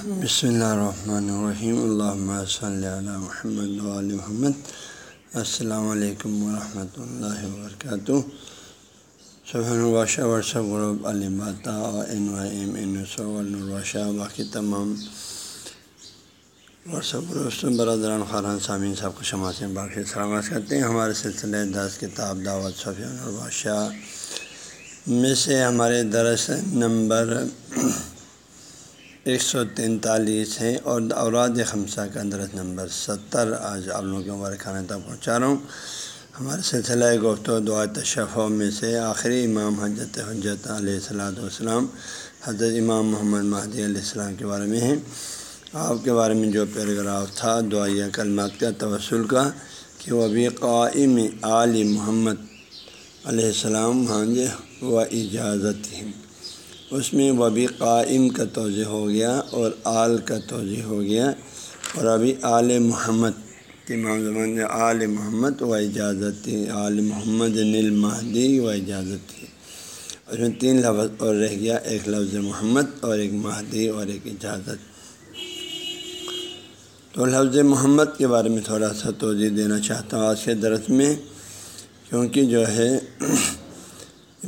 بسم اللہ الرحمن الرحیم اللہ صلی علی محمد علیہ محمد السلام علیکم ورحمۃ اللہ وبرکاتہ صبح ورثہ غرب علماتا این ایم این الواشہ باقی تمام ورثہ غروب برادران خاران سامعین صاحب کو شمع سے باقی سلامت کرتے ہیں ہمارے سلسلے دس کتاب دعوت صفیان الباشہ میں سے ہمارے درس نمبر ایک سو تینتالیس ہے اور اوراد خمسہ کا درس نمبر ستر۔ آج آپ لوگوں کے مبارک خانے تک پہنچا رہا ہوں۔ ہمارے سلسلہ گفت و دعا تشفوں میں سے آخری امام حجت حجت علیہ السلاۃ والسلام، حضرت امام محمد مہدی علیہ السلام کے بارے میں ہیں۔ آپ کے بارے میں جو پیراگراف تھا، دعائیہ کلمات کا، توسل کا، کہ وہ بھی قائم علی محمد علیہ السلام ہاں جی و اجازت اس میں وہ قائم کا توجہ ہو گیا اور آل کا توجہ ہو گیا اور ابھی آل محمد امام زمان آل محمد و اجازت تھی آل محمد نل مہدی و اجازت تھی اس میں تین لفظ اور رہ گیا، ایک لفظ محمد اور ایک مہدی اور ایک اجازت۔ تو لفظ محمد کے بارے میں تھوڑا سا توجہ دینا چاہتا ہوں آج کے درس میں، کیونکہ جو ہے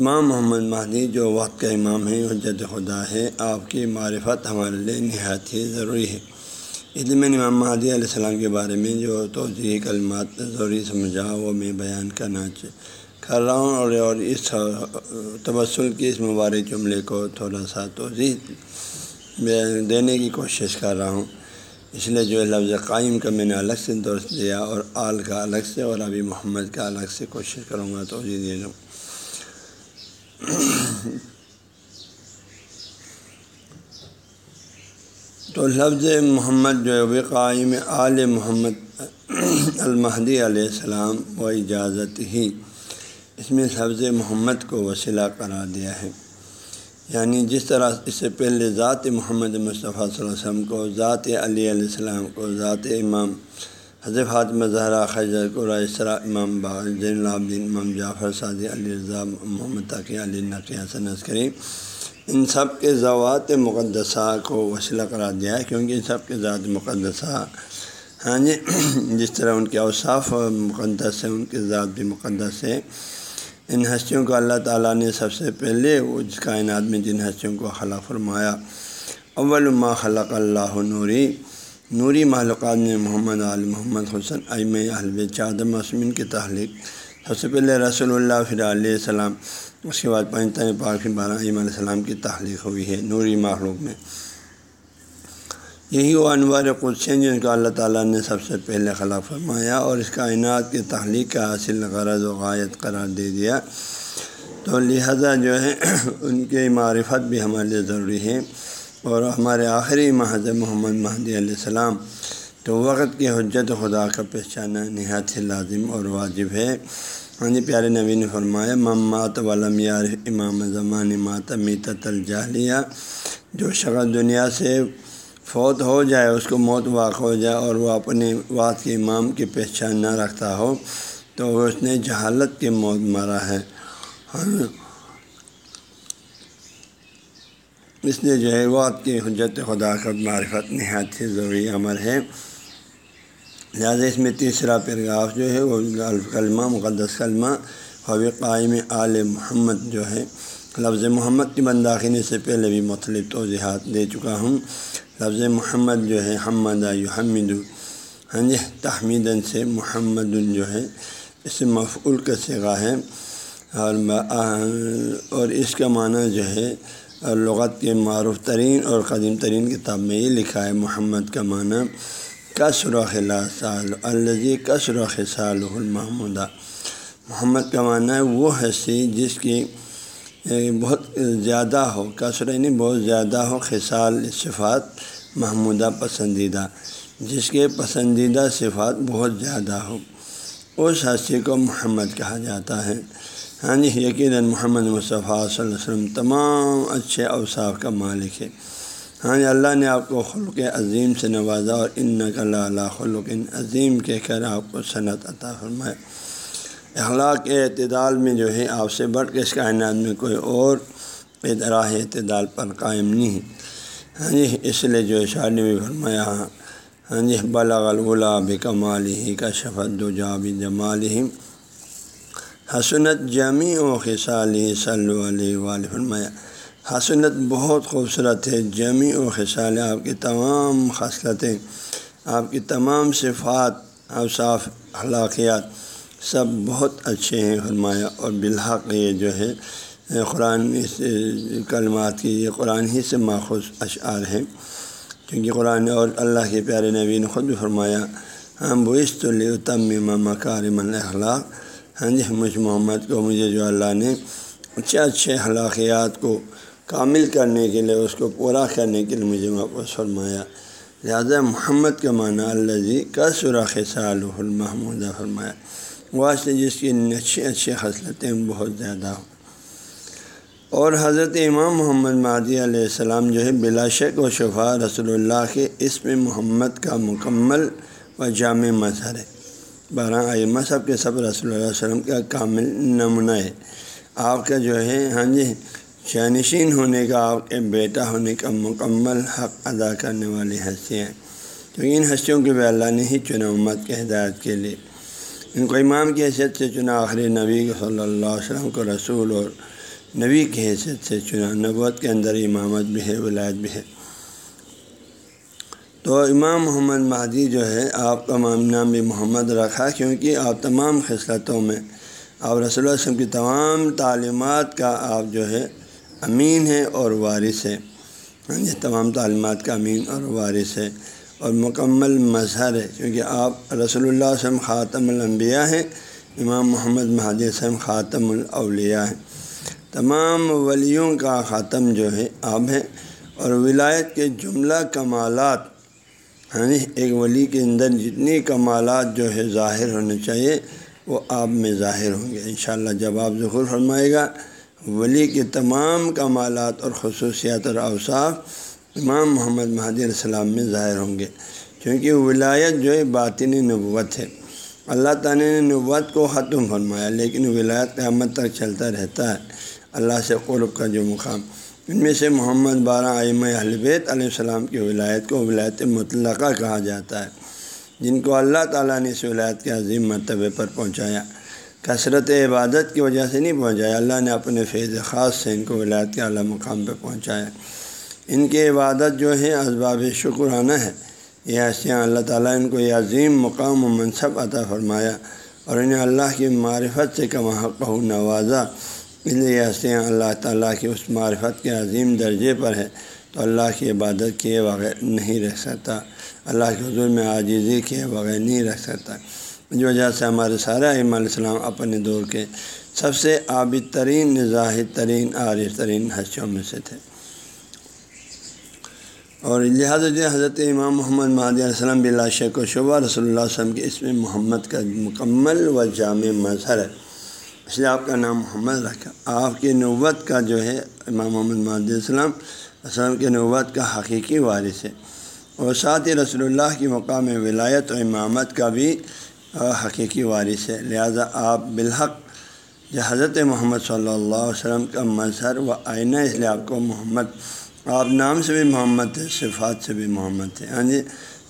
امام محمد مہدی جو وقت کا امام ہے حجت خدا ہے آپ کی معرفت ہمارے لیے نہایت ہی ضروری ہے۔ اس لیے میں نے امام مہدی علیہ السلام کے بارے میں جو توجہ کلمات ضروری سمجھا، وہ میں بیان کرنا کر رہا ہوں اور اور اس تبسل کی اس مبارک جملے کو تھوڑا سا توضیع دینے کی کوشش کر رہا ہوں۔ اس لیے جو لفظ قائم کا میں نے الگ سے درست دیا اور آل کا الگ سے اور ابھی محمد کا الگ سے کوشش کروں گا توجہ دے دوں تو لفظ محمد جو ہے قائم آل محمد المہدی علیہ السلام و اجازت ہی اس میں لفظ محمد کو وسیلہ قرار دیا ہے۔ یعنی جس طرح اس سے پہلے ذات محمد مصطفیٰ صلی اللہ علیہ وسلم کو، ذات علی علیہ السلام کو، ذات امام حضرت فاطمہ زہرا خجر قرآ اسرا امام باغ زین العابدین امام جعفر سعدی علی رضا، محمد تاقی علی نقی حسن، عسکری۔ ان سب کے ذوات مقدسہ کو وسیلہ قرار دیا ہے، کیونکہ ان سب کے ذات مقدسہ ہاں جی جس طرح ان کے اوصاف مقدس ہے ان کے ذات بھی مقدس ہے ان ہستیوں کو اللہ تعالیٰ نے سب سے پہلے اس کائنات میں جن ہستیوں کو خلا فرمایا، اول ما خلق اللہ نوری۔ نوری معلومات میں محمد علی محمد حسن ایم حلب چادم مسمن کی تحلیق۔ سب سے پہلے رسول اللہ فر علیہ السلام اس کے بعد پنجتاً پاک بارہ علیہ السلام کی تحلیق ہوئی ہے نوری معلوم میں۔ یہی وہ انوار قدسین جن کو اللہ تعالیٰ نے سب سے پہلے خلا فرمایا اور اس کائنات کی تحلیق کا حاصل غرض و غایت قرار دے دیا۔ تو لہذا جو ہے، ان کی معرفت بھی ہمارے لیے ضروری ہے۔ اور ہمارے آخری محض محمد مہدی علیہ السلام، تو وقت کی حجت خدا کا پہچانا نہایت لازم اور واجب ہے۔ ہاں جی پیارے نبی نے فرمایا ممات ولم یار امام زمان ماتمیت الجاہلیہ، جو شخص دنیا سے فوت ہو جائے، اس کو موت واقع ہو جائے اور وہ اپنے وات کے امام کی پہچان نہ رکھتا ہو، تو اس نے جہالت کی موت مرا ہے۔ ہاں۔ اس لیے جو ہے وقت کی حجت خدا کا معرفت نہایت ہی ضروری عمل ہے۔ لہٰذا اس میں تیسرا پیراگراف جو ہے وہ کلمہ مقدس کلمہ، حوی قائم آل محمد جو ہے۔ لفظ محمد کی بنداخنی سے پہلے بھی مختلف توضیحات دے چکا ہوں۔ لفظ محمد جو ہے، حمد حمد ہاں جی تحمیدن سے محمد جو ہے، اس سے مفعول کا سگا ہے۔ اور اور اس کا معنی جو ہے لغت کے معروف ترین اور قدیم ترین کتاب میں یہ لکھا ہے، محمد کا معنی کثر و خلا سال الزی کثر و خصال المحمودہ محمد کا معنی ہے وہ حصی جس کی بہت زیادہ ہو کثر یعنی بہت زیادہ ہو، خصال صفات محمودہ پسندیدہ، جس کے پسندیدہ صفات بہت زیادہ ہو۔ اس حصی کو محمد کہا جاتا ہے۔ ہاں جی یقیناً محمد مصطفیٰ صلی اللہ علیہ وسلم تمام اچھے اوصاف کا مالک ہے ہاں جی اللہ نے آپ کو خلق عظیم سے نوازا اور ان نقل اللہ خلق عظیم کہہ کر آپ کو صنعت عطا فرمائے اخلاق اعتدال میں جو ہے، آپ سے بڑھ کے اس کائنات میں کوئی اور راہ اعتدال پر قائم نہیں ہے۔ ہاں جی اس لیے جو شاعر نے بھی فرمایا ہاں جی بلاغ الغلا بکمال ہی کا شفت و جاب جمال حسنت جمی و خصالی صلی علیہ وآلہ فرمایا، حسنت بہت خوبصورت ہے جمی و خصال آپ کی تمام خصلتیں، آپ کی تمام صفات اوصاف اخلاقیات سب بہت اچھے ہیں فرمایا، اور بالحق یہ جو ہے، قرآن اس کلمات کی، یہ قرآن ہی سے ماخوذ اشعار ہیں۔ کیونکہ قرآن اور اللہ کے پیارے نبی نے خود بھی فرمایا، ہم بوئست التم مکارم الاخلاق ہاں جی مجھ محمد کو، مجھے جو اللہ نے اچھے اچھے اخلاقیات کو کامل کرنے کے لیے، اس کو پورا کرنے کے لیے مجھے واپس فرمایا۔ لہٰذا محمد کا معنی اللہ جی کا سرخ سال المحمودہ فرمایا۔ واسطے جس کی اچھی اچھی خصلتیں بہت زیادہ ہوں۔ اور حضرت امام محمد مادی علیہ السلام جو ہے، بلا شک و شفا رسول اللہ کے اسم محمد کا مکمل و جامع مظہر ہے۔ بارہ ائمہ سب کے سب رسول اللہ علیہ وسلم کا کامل نمونہ ہے۔ آپ کا جو ہے ہاں جی شانشین ہونے کا، آپ کے بیٹا ہونے کا مکمل حق ادا کرنے والی ہستیاں ہیں۔ کیونکہ ان ہستیوں کے بھی اللہ نے ہی چنا امت کے ہدایت کے لیے۔ ان کو امام کی حیثیت سے چنا آخری نبی صلی اللہ علیہ وسلم کو رسول اور نبی کی حیثیت سے چنا۔ نبوت کے اندر امامت بھی ہے، ولایت بھی ہے۔ تو امام محمد مہدی جو ہے، آپ کا نام بھی محمد رکھا کیونکہ آپ تمام خصلتوں میں، آپ رسول اللہ وسلم کی تمام تعلیمات کا آپ جو ہے امین ہے اور وارث ہے ہاں جی تمام تعلیمات کا امین اور وارث ہے اور مکمل مظہر ہے کیونکہ آپ رسول اللہ وسلم خاتم الانبیاء ہیں، امام محمد مہدی وسلم خاتم الاولیاء ہیں۔ تمام ولیوں کا خاتم جو ہے، آپ ہے اور ولایت کے جملہ کمالات ہاں ایک ولی کے اندر جتنی کمالات جو ہے ظاہر ہونے چاہیے، وہ آپ میں ظاہر ہوں گے۔ انشاءاللہ جب آپ ظہور فرمائے گا، ولی کے تمام کمالات اور خصوصیات اور اوصاف امام محمد مہدی السلام میں ظاہر ہوں گے۔ کیونکہ ولایت جو ہے باطنی نبوت ہے۔ اللہ تعالیٰ نے نبوت کو ختم فرمایا، لیکن ولایت قیامت تک چلتا رہتا ہے۔ اللہ سے قرب کا جو مقام۔ ان میں سے محمد بارہ آئمہ بیت علیہ السلام کی ولایت کو ولایت مطلقہ کہا جاتا ہے، جن کو اللہ تعالیٰ نے اس ولایت کے عظیم مرتبے پر پہنچایا۔ کثرت عبادت کی وجہ سے نہیں پہنچایا، اللہ نے اپنے فیض خاص سے ان کو ولایت کے اعلیٰ مقام پہ پہنچایا۔ ان کی عبادت جو ہے اسباب شکرانہ ہے یہ حسیاں اللہ تعالیٰ ان کو یہ عظیم مقام و منصب عطا فرمایا اور انہیں اللہ کی معرفت سے کم حق نوازا۔ اس لیے ہنسیاں اللہ تعالیٰ کی اس معرفت کے عظیم درجے پر ہے تو اللہ کی عبادت کیے بغیر نہیں رہ سکتا۔ اللہ کے حضور میں عاجزی کیے بغیر نہیں رکھ سکتا۔ جو وجہ سے ہمارے سارے علیہ السلام اپنے دور کے سب سے عابد ترین ظاہر ترین عارف ترین حسیوں میں سے تھے۔ اور لہٰذا جو حضرت امام محمد مہدی علیہ السلام بلا شیخ و شبہ رسول اللہ علیہ وسلم کے اس میں محمد کا مکمل و جامع مظہر ہے۔ اس لیے آپ کا نام محمد رکھا۔ آپ کی نوت کا جو ہے، امام محمد مہدی السلام السلام کے نوت کا حقیقی وارث ہے۔ اور ساتھ ہی رسول اللہ کی مقام ولایت و امامت کا بھی حقیقی وارث ہے۔ لہذا آپ بالحق جو حضرت محمد صلی اللہ علیہ وسلم کا مظہر و آئینہ اس لیے آپ کو محمد، آپ نام سے بھی محمد تھے صفات سے بھی محمد تھے ہاں جی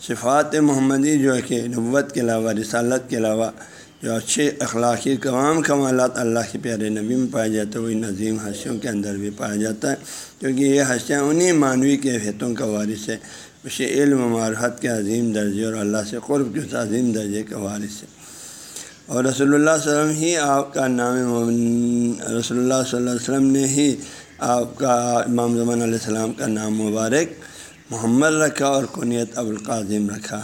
صفات محمدی جو ہے کہ نوت کے علاوہ، رسالت کے علاوہ جو اچھے اخلاقی تمام کمالات اللہ کے پیارے نبی میں پائے جاتے ہیں وہی نظیم حسیوں کے اندر بھی پایا جاتا ہے، کیونکہ یہ ہنسیاں انہیں معنوی کے کا وارث ہے اسے علم و معرحت کے عظیم درجے اور اللہ سے قرب کے اس عظیم درجے کا وارث ہے اور رسول اللہ علیہ وسلم ہی آپ کا نام رسول اللہ صلی اللہ علیہ وسلم نے ہی آپ کا امام زمان علیہ السلام کا نام مبارک محمد رکھا اور کنیت ابوالقاظم رکھا۔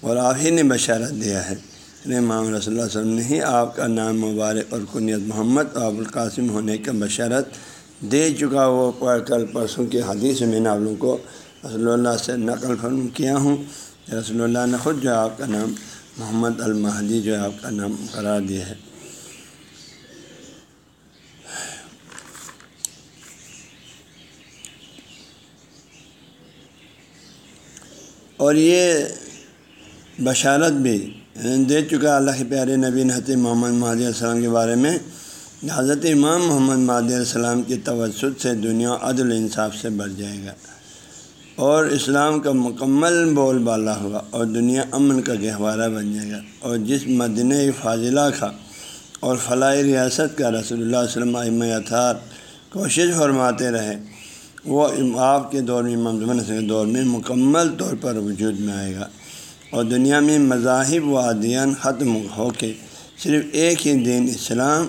اور آپ ہی نے بشارت دیا ہے۔ امام رسول اللہ علیہ وسلم نے ہی آپ کا نام مبارک اور کنیت محمد اور ابوالقاسم ہونے کا بشارت دے چکا وہ پڑھ کل پرسوں کے حدیث میں نے آپ لوگوں کو رسول اللہ سے نقل فرم کیا ہوں۔ رسول اللہ نے خود جو آپ کا نام محمد المہدی جو ہے آپ کا نام قرار دیا ہے۔ اور یہ بشارت بھی دے چکا اللہ کے پیارے نبی نحت محمد مہدی السلام کے بارے میں، حضرت امام محمد مہدی السلام کی توسط سے دنیا عدل انصاف سے بڑھ جائے گا اور اسلام کا مکمل بول بالا ہوگا اور دنیا امن کا گہوارہ بن جائے گا اور جس مدن فاضلہ کا اور فلاحی ریاست کا رسول اللہ وسلم ام اطار کوشش فرماتے رہے، وہ آپ کے دور میں ممزمن کے دور میں مکمل طور پر وجود میں آئے گا۔ اور دنیا میں مذاہب و ادیان ختم ہو کے صرف ایک ہی دین اسلام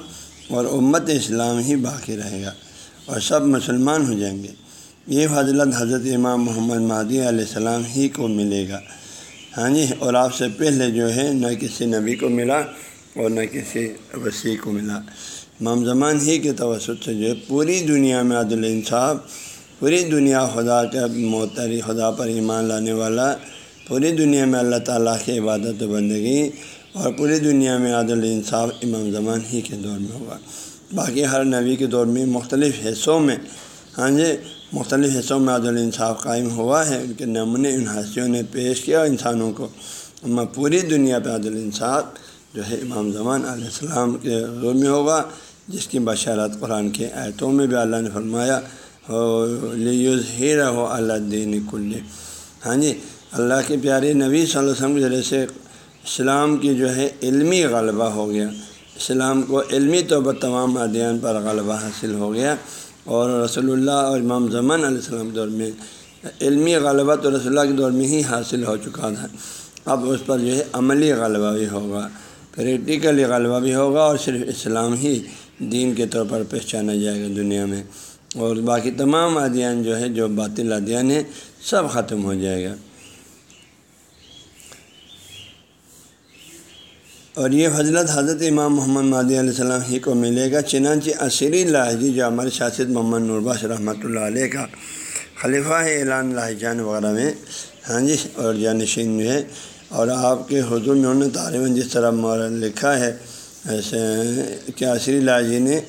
اور امت اسلام ہی باقی رہے گا اور سب مسلمان ہو جائیں گے۔ یہ فضلت حضرت امام محمد مہدی علیہ السلام ہی کو ملے گا۔ ہاں جی اور آپ سے پہلے جو ہے، نہ کسی نبی کو ملا اور نہ کسی وسیع کو ملا۔ امام زمان ہی کے توسط سے جو ہے، پوری دنیا میں عدل انصاف، پوری دنیا خدا کا معتری خدا پر ایمان لانے والا پوری دنیا میں اللہ تعالیٰ کی عبادت و بندگی اور پوری دنیا میں عادل انصاف امام زمان ہی کے دور میں ہوگا۔ باقی ہر نبی کے دور میں مختلف حصوں میں ہاں جی مختلف حصوں میں عادل انصاف قائم ہوا ہے۔ ان کے نمونے ان حصیوں نے پیش کیا انسانوں کو۔ اما پوری دنیا پہ عادل انصاف جو ہے امام زمان علیہ السلام کے دور میں ہوگا، جس کی بشارت قرآن کے آیتوں میں بھی اللہ نے فرمایا لیوز ہی رہو اللہ دین کل ہاں جی اللہ کے پیارے نبی صلی اللہ علیہ وسلم کے ذریعے سے اسلام کی جو ہے علمی غلبہ ہو گیا۔ اسلام کو علمی طور پر تمام ادیان پر غلبہ حاصل ہو گیا۔ اور رسول اللہ اور امام زمان علیہ السلام کے دور میں علمی غلبہ تو رسول اللہ کے دور میں ہی حاصل ہو چکا تھا۔ اب اس پر جو ہے عملی غلبہ بھی ہوگا، پریکٹیکلی غلبہ بھی ہوگا اور صرف اسلام ہی دین کے طور پر پہچانا جائے گا دنیا میں۔ اور باقی تمام ادیان جو ہے، جو باطل ادیان ہیں سب ختم ہو جائے گا۔ اور یہ فضلت حضرت امام محمد مادی علیہ السلام ہی کو ملے گا۔ چنانچہ عصری لاہجی جو ہمارے شاست محمد نورباش رحمۃ اللہ علیہ کا خلیفہ ہے اعلان لاہجان وغیرہ میں۔ ہاں جی اور جانشین جو ہے۔ اور آپ کے حضور میں انہوں نے تعلیم جس طرح لکھا ہے، ایسے کہ عصری لاہجی نے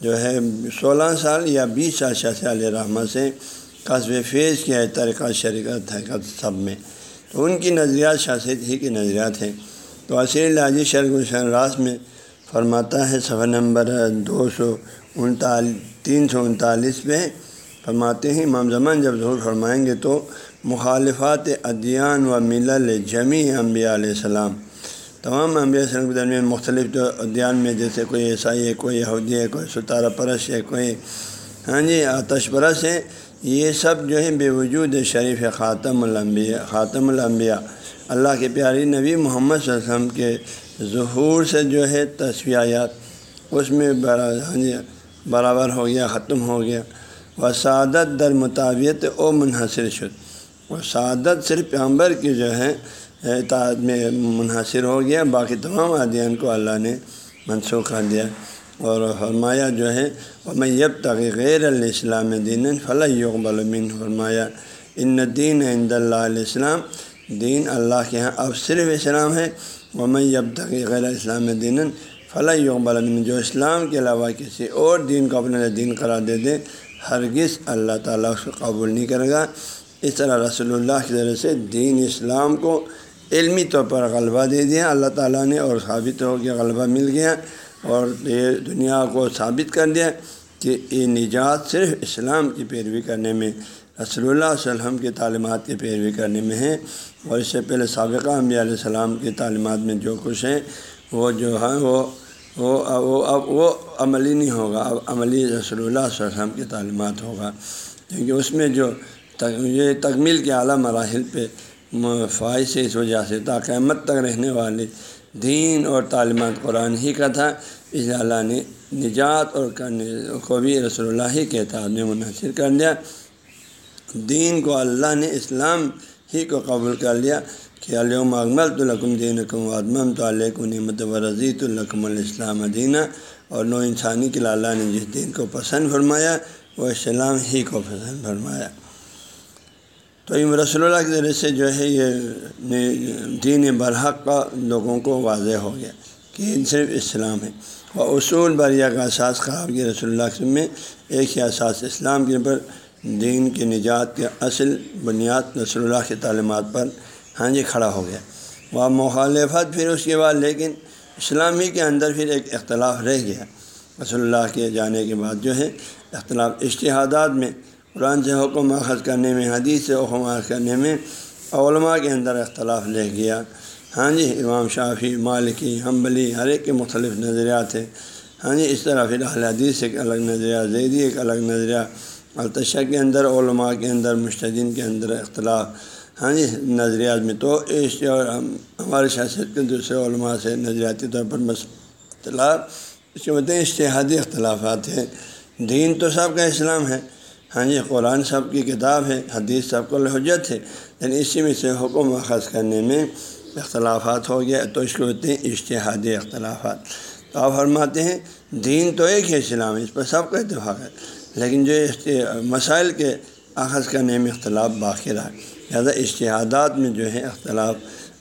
جو ہے سولہ سال یا بیس سال شاہ علیہ رحمٰ سے قصب فیض کیا ہے طریقہ شریکت ہے سب میں۔ تو ان کی نظریات شاست ہی کے نظریات ہیں۔ تو عصیر لاجی شرک الشن راس میں فرماتا ہے، صفحہ نمبر دو سو انتالیس، تین سو انتالیس پہ فرماتے ہیں، امام زمان جب ظہور فرمائیں گے تو مخالفات ادیان و ملل جمی انبیاء علیہ السلام، تمام انبیاء السلام کے درمیان مختلف جو ادیان میں، جیسے کوئی عیسائی ہے، کوئی یہودی ہے، کوئی ستارہ پرش ہے، کوئی ہاں جی آتش پرس ہے یہ سب جو ہے بے وجود شریف خاتم الانبیاء خاتم الانبیاء۔ اللہ کے پیاری نبی محمد صلی اللہ علیہ وسلم کے ظہور سے جو ہے تصویات اس میں یعنی برابر ہو گیا، ختم ہو گیا۔ وہ سعادت در مطابعت او منحصر شد۔ وہ سعادت صرف پیامبر کی جو ہے میں منحصر ہو گیا، باقی تمام عادیان کو اللہ نے منسوخ کر دیا۔ اور فرمایا جو ہے میں یب تک غیر الاسلام دین فلاح یقبلمین فرمایا ان دین عند اللہ علیہ السلام دین اللہ کے ہاں اب صرف اسلام ہے۔ وہ میں جب تک غیر اسلام دین فلاح یقبل جو اسلام کے علاوہ کسی اور دین کو اپنے دین قرار دے دے، ہرگز اللہ تعالیٰ اس کو قبول نہیں کرے گا۔ اس طرح رسول اللہ کی ذریعے سے دین اسلام کو علمی طور پر غلبہ دے دیا۔ اللہ تعالیٰ نے اور ثابت ہو گیا غلبہ مل گیا۔ اور یہ دنیا کو ثابت کر دیا کہ یہ نجات صرف اسلام کی پیروی کرنے میں، رسول اللہ علیہ وسلم کی تعلیمات کی پیروی کرنے میں ہے اور اس سے پہلے سابقہ انبیاء علیہ السلام کی تعلیمات میں جو کچھ ہیں، وہ جو ہے، وہ وہ اب وہ عملی نہیں ہوگا، اب عملی رسول اللہ علیہ وسلم کی تعلیمات ہوگا۔ کیونکہ اس میں جو یہ تکمیل کے اعلیٰ مراحل پہ فائز سے اس وجہ سے تا قیامت تک رہنے والے دین اور تعلیمات قرآن ہی کا تھا۔ اس اللہ نے نجات اور کو بھی رسول اللہ ہی کے تعداد میں منحصر کر دیا دین کو اللہ نے اسلام ہی کو قبول کر لیا کہ علوم اکمل تو لکم دین کم ادمم تو علیہ نعمت و رضیۃ الکم الاسلام دینہ اور نو انسانی کے اللہ نے جس دین کو پسند فرمایا، وہ اسلام ہی کو پسند فرمایا۔ تو ام رسول اللہ کے ذریعے سے جو ہے یہ دین برحق کا لوگوں کو واضح ہو گیا کہ صرف اسلام ہے وہ اصول بریا کا اساس خراب کیا رسول اللہ میں، ایک ہی اساس اسلام کے اوپر دین کی نجات کے اصل بنیاد رسول اللہ کی تعلیمات پر ہاں جی کھڑا ہو گیا۔ وہ مخالفت پھر اس کے بعد، لیکن اسلامی کے اندر پھر ایک اختلاف رہ گیا۔ رسول اللہ کے جانے کے بعد جو ہے، اختلاف اشتہادات میں قرآن سے حکم اخذ کرنے میں، حدیث سے حکم اخذ کرنے میں علماء کے اندر اختلاف لے گیا۔ ہاں جی امام شافی مالکی حمبلی ہر ایک کے مختلف نظریات ہیں۔ ہاں جی اس طرح پھر اہل حدیث ایک الگ نظریہ، زیدی ایک الگ نظریہ۔ التشا کے اندر، علماء کے اندر، مشتدین کے اندر اختلاف۔ ہاں جی نظریات میں تو اس ہمارے شاست کے دوسرے علماء سے نظریاتی طور پر بس اختلاف، اس کے مدد اشتہادی اختلافات ہیں۔ دین تو سب کا اسلام ہے۔ ہاں جی قرآن صاحب کی کتاب ہے، حدیث صاحب کو حجت ہے۔ لیکن اسی میں سے حکم اخذ کرنے میں اختلافات ہو گیا، تو اس کو ہوتے ہیں اشتہادی اختلافات۔ تو آپ فرماتے ہیں، دین تو ایک ہے اسلام، اس پر سب کا اتفاق ہے، لیکن جو مسائل کے اخذ کرنے میں اختلاف باقی رہا۔ لہٰذا اشتہادات میں جو ہے اختلاف،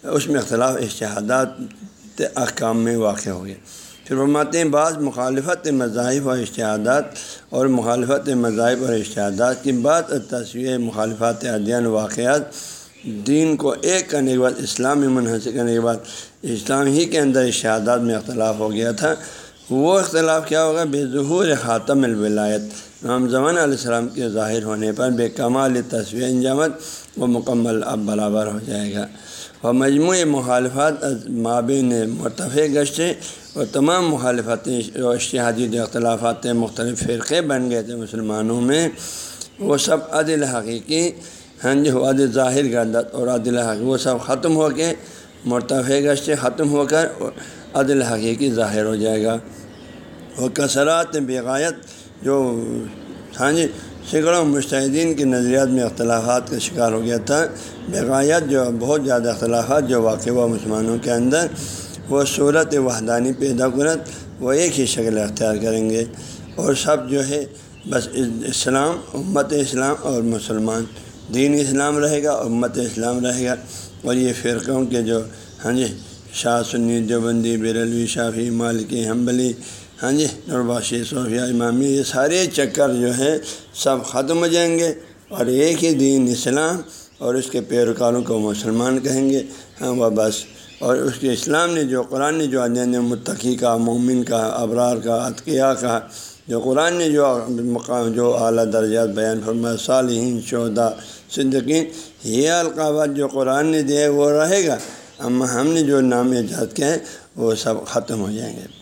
اس میں اختلاف اشتہادات احکام میں واقع ہو گئے پھر فرماتے ہیں، بعض مخالفت مذاہب اور اشتہادات اور مخالفت مذاہب اور اشتہادات کی بات اور تصویر مخالفات ادین واقعات دین کو ایک کرنے کے بعد، اسلام میں منحصر کرنے کے بعد، اسلام ہی کے اندر اشتہادات میں اختلاف ہو گیا تھا۔ وہ اختلاف کیا ہوگا؟ بے ظہور خاتم الولایت۔ امام زمان علیہ السلام کے ظاہر ہونے پر بے کمال تصویر انجامت وہ مکمل اب برابر ہو جائے گا۔ اور مجموعی مخالفات مابین مرتفع گشتے اور تمام مخالفتیں اشتہادی اختلافات مختلف فرقے بن گئے تھے مسلمانوں میں۔ وہ سب عدل حقیقی ہاں جی عدل ظاہر گردت اور عدل حقیقی، وہ سب ختم ہو کے مرتفع گشتے، ختم ہو کر عدل حقیقی ظاہر ہو جائے گا۔ وہ کثرات بغایت جو ہاں جی سینکڑوں مشاہدین کے نظریات میں اختلافات کا شکار ہو گیا تھا۔ بغایت جو، بہت زیادہ اختلافات جو واقع ہوا مسلمانوں کے اندر، وہ صورت وحدانی پیدا کرت، وہ ایک ہی شکل اختیار کریں گے۔ اور سب جو ہے، بس اسلام، امت اسلام اور مسلمان۔ دین اسلام رہے گا، امت اسلام رہے گا۔ اور یہ فرقوں کے جو ہاں جی شاہ سنی، دیوبندی بیرلوی شافی مالکی حمبلی ہاں جی نرباشی صوفیہ امامی، یہ سارے چکر جو ہے سب ختم ہو جائیں گے اور ایک ہی دین اسلام اور اس کے پیروکاروں کو مسلمان کہیں گے۔ ہاں وہ بس۔ اور اس کے اسلام نے جو قرآن نے جو عدین متقی کا، مومن کا، ابرار کا عطقیہ کا، جو قرآن نے جو مقام، جو اعلیٰ درجات بیان فرما صالحین شہدا صدقین یہ القابات جو قرآن نے دیا وہ رہے گا۔ اما ہم نے جو نام ایجاد کیا ہے وہ سب ختم ہو جائیں گے۔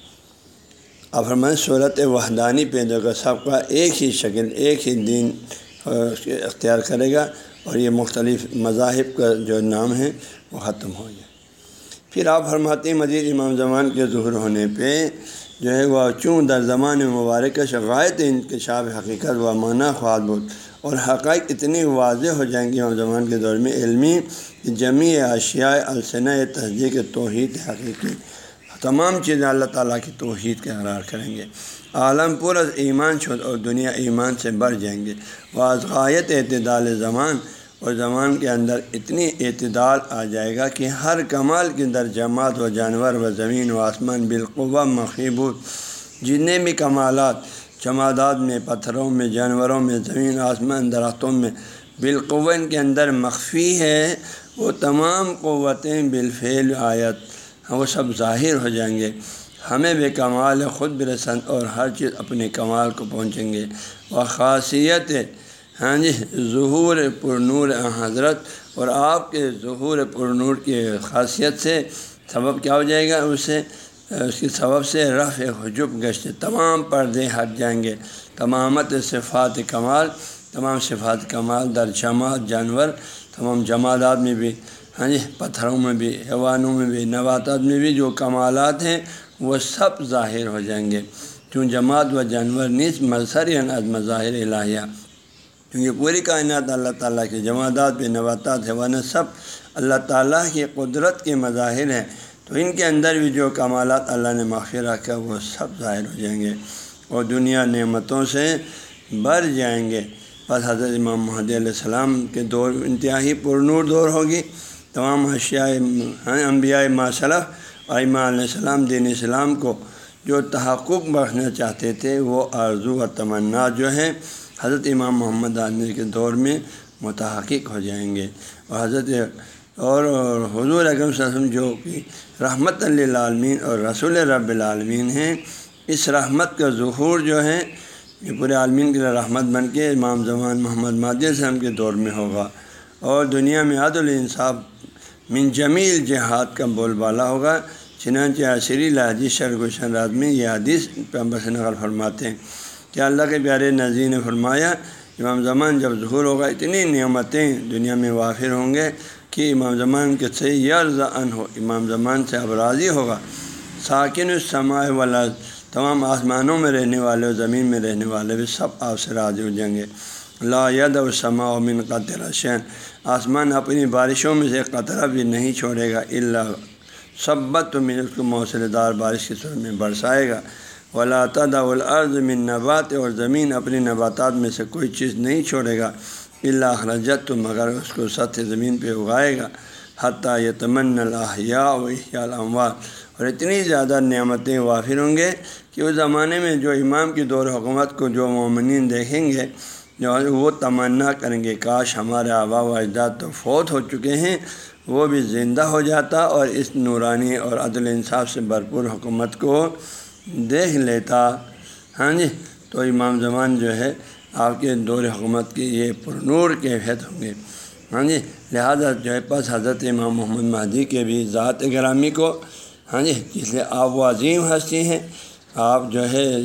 اب ہمیں صورت وحدانی پیدا کر سب کا ایک ہی شکل، ایک ہی دین اختیار کرے گا اور یہ مختلف مذاہب کا جو نام ہے، وہ ختم ہو جائے پھر آپ فرماتے ہیں، مزید امام زمان کے ظہر ہونے پہ جو ہے، وہ چون در زمان مبارک شغائط انکشاف حقیقت و معنی خواد بود اور حقائق اتنی واضح ہو جائیں گے امام زمان کے دور میں، علمی جمی اشیاء، السنہ تصدیق توحید حقیقی۔ تمام چیزیں اللہ تعالیٰ کی توحید کے اقرار کریں گے۔ عالم پورا ایمان شد اور دنیا ایمان سے بڑھ جائیں گے۔ واضغایت اعتدال زمان اور زمان کے اندر اتنی اعتدال آ جائے گا کہ ہر کمال کے اندر جماعت و جانور و زمین و آسمان بالقوہ مخیبوت جتنے بھی کمالات جماعت میں، پتھروں میں، جانوروں میں، زمین آسمان درختوں میں بالقوہ کے اندر مخفی ہے، وہ تمام قوتیں بالفعل آیت وہ سب ظاہر ہو جائیں گے۔ ہمیں بے کمال خود برسند اور ہر چیز اپنے کمال کو پہنچیں گے۔ وہ خاصیت ہاں جی ظہور پر نور حضرت اور آپ کے ظہور پر نور کی خاصیت سے سبب کیا ہو جائے گا؟ اس سے، اس کی سبب سے رف حجب گشت تمام پردے ہٹ جائیں گے۔ تمامت صفات کمال، تمام صفات کمال، در جماعت جانور، تمام جماعت میں بھی۔ ہاں جی پتھروں میں بھی، حیوانوں میں بھی، نباتات میں بھی جو کمالات ہیں، وہ سب ظاہر ہو جائیں گے۔ کیوں جماعت و جانور نیز مظہر از مظاہر الہیہ۔ کیونکہ پوری کائنات اللہ تعالیٰ کی جماعت پہ، نباتات، حیوانات سب اللہ تعالیٰ کی قدرت کے مظاہر ہیں۔ تو ان کے اندر بھی جو کمالات اللہ نے معافی رکھا وہ سب ظاہر ہو جائیں گے۔ اور دنیا نعمتوں سے بڑھ جائیں گے۔ بس حضرت امام محدود علیہ السلام کے دور، انتہائی پرنور دور ہوگی۔ تمام اشیاء انبیاء ماصلف اماں علیہ السلام، دین اسلام کو جو تحقق بخشنا چاہتے تھے، وہ آرزو اور تمنا جو ہے، حضرت امام محمد عالمی کے دور میں متحقق ہو جائیں گے۔ اور حضرت اور حضور اکرم صلی اللہ علیہ وسلم جو کہ رحمت اللہ عالمین اور رسول رب العالمین ہیں، اس رحمت کا ظہور جو ہے، یہ پورے عالمین کے لیے رحمت بن کے امام زمان محمد مادی السلام کے دور میں ہوگا۔ اور دنیا میں عدل انصاف من جمیل جہاد کا بول بالا ہوگا، چنانچہ عشری لہجی شرگوشن رات میں یہ حدیث بس نقل فرماتے ہیں کہ اللہ کے پیارے نظیر نے فرمایا، امام زمان جب ظہور ہوگا، اتنی نعمتیں دنیا میں وافر ہوں گے کہ امام زمان کے سے یرز ان ہو امام زمان سے اب راضی ہوگا۔ ساکن السماء والا تمام آسمانوں میں رہنے والے اور زمین میں رہنے والے بھی سب آپ سے راضی ہو جائیں گے۔ لا ید السما و من قطر شین۔ آسمان اپنی بارشوں میں سے قطرہ بھی نہیں چھوڑے گا اللہ سبت میں اس کو مؤثر دار بارش کی صورت میں برسائے گا۔ ولا العرض من نبات اور زمین اپنی نباتات میں سے کوئی چیز نہیں چھوڑے گا اللہ اخراجت تو مگر اس کو سطح زمین پہ اگائے گا۔ حتیٰ یہ تمن الحیا و الاموات اور اتنی زیادہ نعمتیں وافر ہوں گے کہ اس زمانے میں جو امام کی دور حکومت کو جو مومنین دیکھیں گے جو وہ تمنا کریں گے، کاش ہمارے آبا و اجداد تو فوت ہو چکے ہیں، وہ بھی زندہ ہو جاتا اور اس نورانی اور عدل انصاف سے بھرپور حکومت کو دیکھ لیتا۔ ہاں جی تو امام زمان جو ہے، آپ کے دور حکومت کی یہ پرنور کیفیت ہوں گے۔ ہاں جی لہٰذا جو ہے، پس حضرت امام محمد مہدی کے بھی ذات گرامی کو ہاں جی اس لیے آپ وہ عظیم ہستی ہیں آپ جو ہے،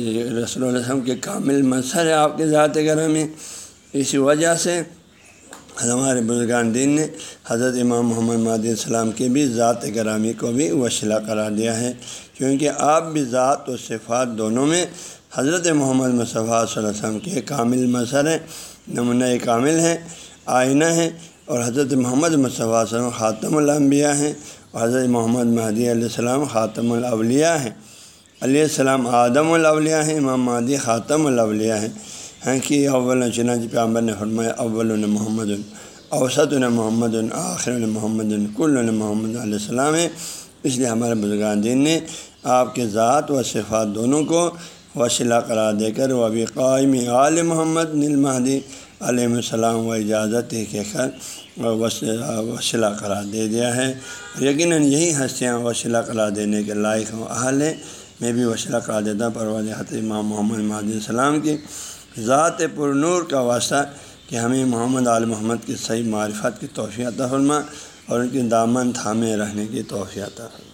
رسول اللہ وسلم کے کامل مظہر ہے آپ کے ذات گرامی۔ اسی وجہ سے ہمارے بزرگان دین نے حضرت امام محمد مادی السلام کے بھی ذات گرامی کو بھی وسیلہ قرار دیا ہے۔ کیونکہ آپ بھی ذات و صفات دونوں میں حضرت محمد مصطفیٰ صلی اللہ علیہ وسلم کے کامل مظہر ہیں، نمونہ کامل ہیں، آئینہ ہیں اور حضرت محمد مصطفیٰ صلی اللہ علیہ وسلم خاتم الانبیاء ہیں اور حضرت محمد مہدی علیہ السلام خاتم الاولیاء ہیں۔ علیہ السلام آدم الاولیاء ہیں، امام مہدی خاتم الاولیاء ہیں۔ ہیں کہ اول چنانچہ پیامبر نے فرمایا اول محمد اوسط محمد آخر محمد کل محمد علیہ السلام ہے اس لیے ہمارے بزرگان دین نے آپ کے ذات و صفات دونوں کو وسیلہ قرار دے کر وہ ابھی قائم عال محمد نیل مہدی علیہ السلام و اجازت کے خر وسیلہ قرار دے دیا ہے۔ یقیناً یہی ہستیاں وسیلہ قرار دینے کے لائق ہوں اہل ہیں۔ میں بھی وسیلہ قرار دیتا ہوں پرواز حت امام محمد مہدی السلام کی ذات پر نور کا واسطہ کہ ہمیں محمد عال محمد کی صحیح معرفت کی توفیع فرما اور ان کی دامن تھامے رہنے کی توفیع فرما۔